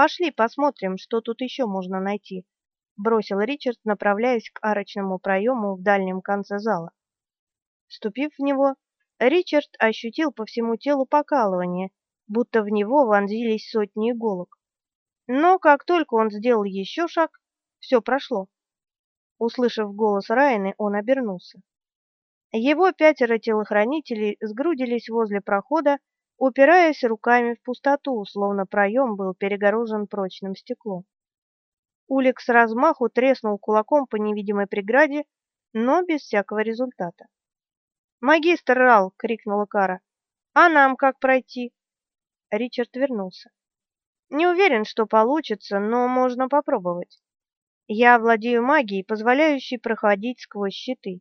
Пошли посмотрим, что тут еще можно найти, бросил Ричард, направляясь к арочному проему в дальнем конце зала. Вступив в него, Ричард ощутил по всему телу покалывание, будто в него вонзились сотни иголок. Но как только он сделал еще шаг, все прошло. Услышав голос Райаны, он обернулся. Его пятеро телохранителей сгрудились возле прохода, упираясь руками в пустоту, словно проем был перегорожен прочным стеклом. Улик с размаху треснул кулаком по невидимой преграде, но без всякого результата. "Магистр Рал!" крикнула Кара. "А нам как пройти?" Ричард вернулся. "Не уверен, что получится, но можно попробовать. Я владею магией, позволяющей проходить сквозь щиты.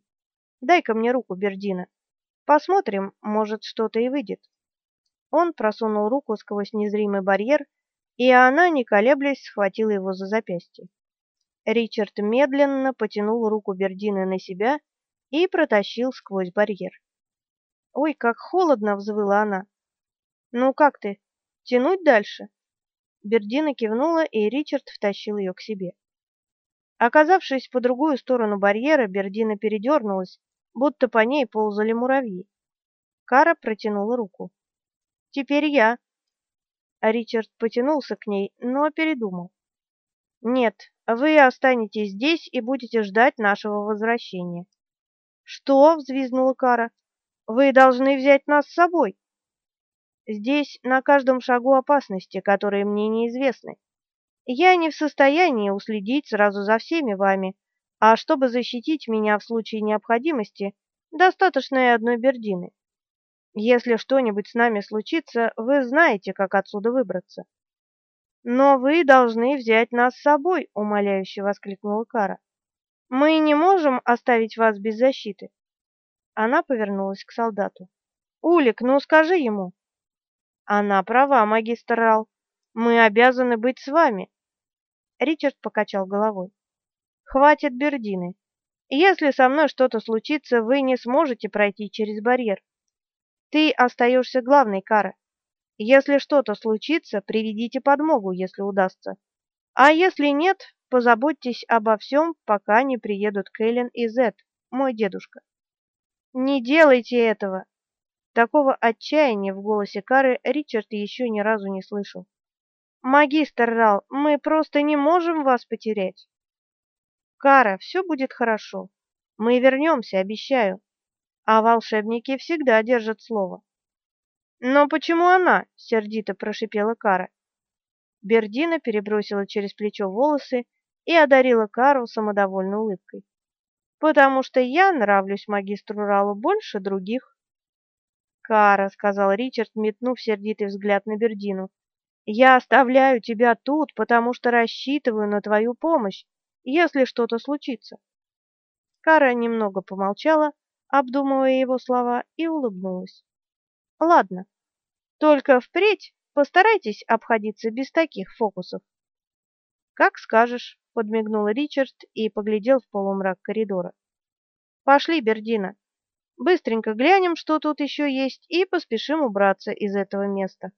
Дай-ка мне руку, Бердина. Посмотрим, может, что-то и выйдет. Он просунул руку сквозь незримый барьер, и она, не колеблясь, схватила его за запястье. Ричард медленно потянул руку Бердины на себя и протащил сквозь барьер. "Ой, как холодно", взвыла она. "Ну как ты? Тянуть дальше?" Бердина кивнула, и Ричард втащил ее к себе. Оказавшись по другую сторону барьера, Бердина передернулась, будто по ней ползали муравьи. Кара протянула руку. Теперь я. Ричард потянулся к ней, но передумал. Нет, вы останетесь здесь и будете ждать нашего возвращения. Что? взвизгнула Кара. Вы должны взять нас с собой. Здесь на каждом шагу опасности, которые мне неизвестны. Я не в состоянии уследить сразу за всеми вами, а чтобы защитить меня в случае необходимости, достаточно и одной бердины. Если что-нибудь с нами случится, вы знаете, как отсюда выбраться. Но вы должны взять нас с собой, умоляюще воскликнула Кара. Мы не можем оставить вас без защиты. Она повернулась к солдату. Улик, ну скажи ему. Она права, магистр Рал. Мы обязаны быть с вами. Ричард покачал головой. Хватит бердины. Если со мной что-то случится, вы не сможете пройти через барьер. Ты остаешься главной, Кара. Если что-то случится, приведите подмогу, если удастся. А если нет, позаботьтесь обо всем, пока не приедут Кэлен и Зет, мой дедушка. Не делайте этого. Такого отчаяния в голосе Кары Ричард еще ни разу не слышал. Магистр Рал, мы просто не можем вас потерять. Кара, все будет хорошо. Мы вернемся, обещаю. А волшебники всегда держат слово. Но почему она? сердито прошипела Кара. Бердина перебросила через плечо волосы и одарила Кару самодовольной улыбкой. Потому что я нравлюсь магистру Ралу больше других. Кара, сказал Ричард, метнув сердитый взгляд на Бердину. Я оставляю тебя тут, потому что рассчитываю на твою помощь если что-то случится. Кара немного помолчала, обдумывая его слова, и улыбнулась. Ладно. Только впредь постарайтесь обходиться без таких фокусов. Как скажешь, подмигнул Ричард и поглядел в полумрак коридора. Пошли, Бердина. Быстренько глянем, что тут еще есть, и поспешим убраться из этого места.